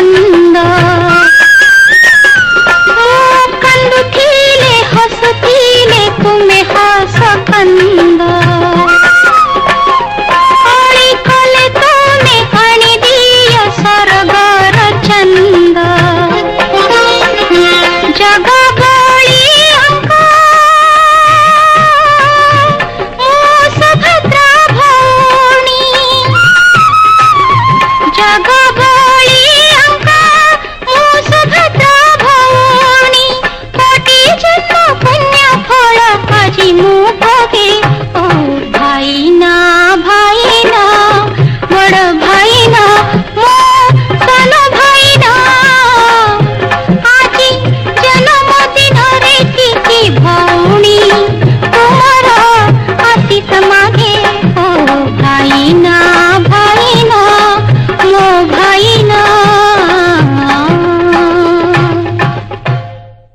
कंदा कंदु थीले हसु थीले तुम्हें हसु कंदा।